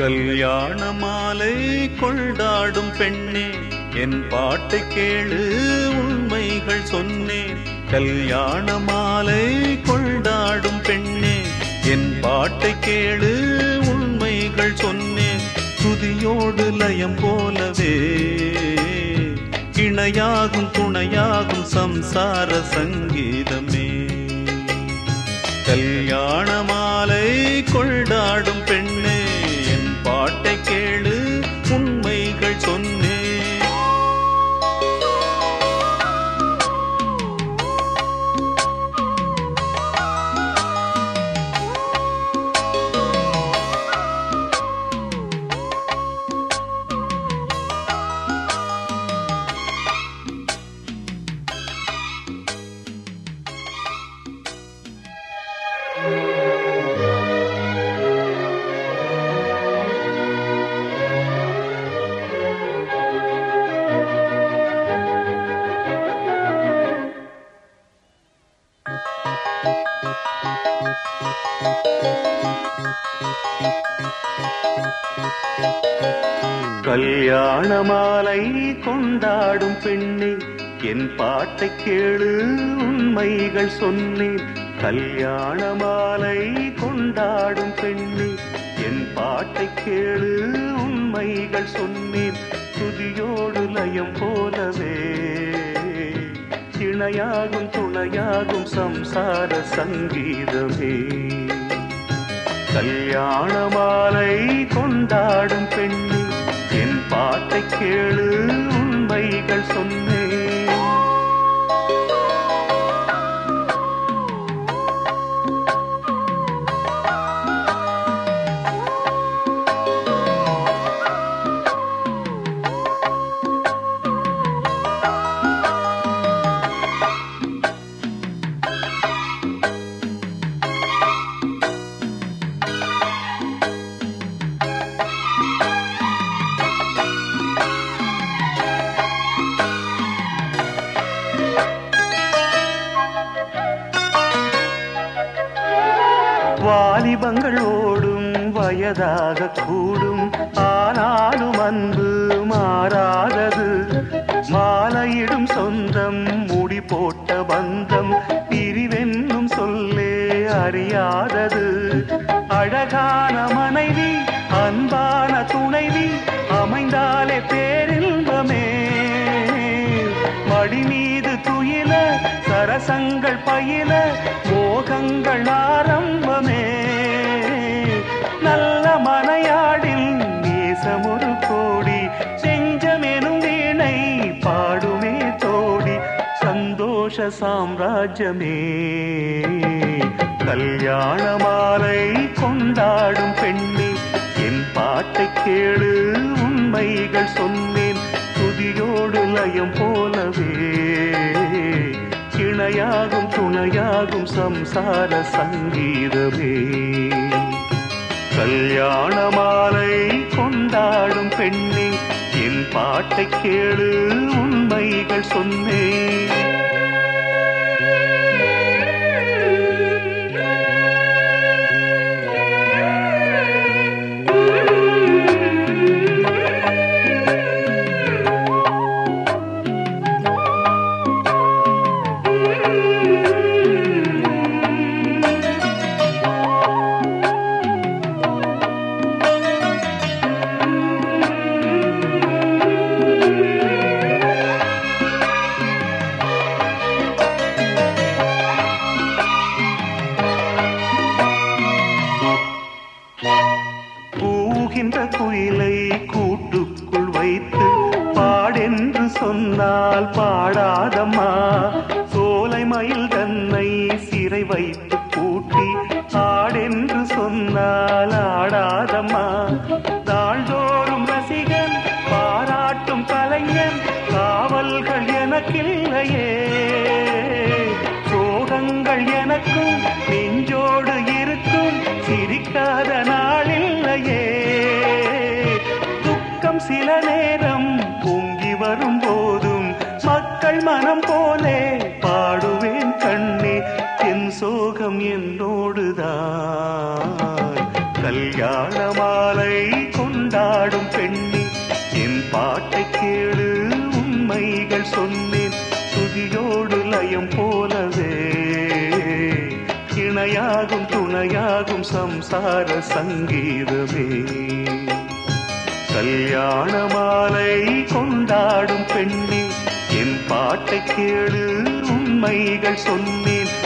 கல்யாண மாலை கொண்டாடும் பெண்ணே என் பாட்டை கேளு உண்மைகள் சொன்னேன். கல்யாண மாலை கொண்டாடும் பெண்ணே என் பாட்டை கேளு உண்மைகள் சொன்னேன். துதியோடு லயம் போலவே இணையாகும் துணையாகும் சம்சார சங்கீதமே. கல்யாண மாலை கொள் உண்மைகள் கல்யாண மாலை கொண்டாடும் பெண்ணே என் பாட்டை கேளு உண்மைகள் சொன்னேன் கல்யாண மாலை கொண்டாடும் பெண்ணே என் பாட்டை கேளு உண்மைகள் சொன்னேன் துதியோடு லயம் போலவே இணையாகும் துணையாகும் சம்சார சங்கீதமே. கல்யாண மாலை கொண்டாடும் பெண்ணே வார்த்தை கேளு உண்மைகள் சொன்னேன் வாலிபங்கள் ஓடும் வயதாக கூடும். ஆனாலும் அன்பு மாறாதது. மாலையிடும் சொந்தம் முடி போட்ட பந்தம் பிரிவென்னும் சொல்லே அறியாதது. அழகான மனைவி அன்பான துணைவி அமைந்தாலே பேரின்பமே. மடி மீது துயில சரசங்கள் பயில மோகங்கள் ஆரம்பமே சந்தோஷ சாம்ராஜ்யமே. கல்யாண மாலை கொண்டாடும் பெண்ணே என் பாட்டை கேளு உண்மைகள் சொன்னேன் துதியோடு லயம் போலவே. இணையாகும் துணையாகும் சம்சார சங்கீதமே. கல்யாண மாலை கொண்டாடும் பெண்ணே என் பாட்டை கேளு உண்மைகள் சொன்னேன். சொன்னால் பாடாதம்மா. சோலை மயில் தன்னை சிறை வைத்து பூட்டி ஆடென்று சொன்னால் ஆடாதம்மா. நாள்தோறும் ரசிகன் பாராட்டும் கலைஞன் காவல்கள் எனக்கில்லையே. சோகங்கள் எனக்கும் மனம் போலே பாடுவேன் கண்ணே என் சோகம் என்னோடுதான் கல்யாண மாலை கொண்டாடும் பெண்ணே என் பாட்டை கேளு உண்மைகள் சொன்னேன். துதியோடு லயம் போலவே இணையாகும் துணையாகும் சம்சார சங்கீதமே. கல்யாண மாலை கொண்டாடும் பெண்ணே பாட்டை கேளு உண்மைகள் சொன்னேன்.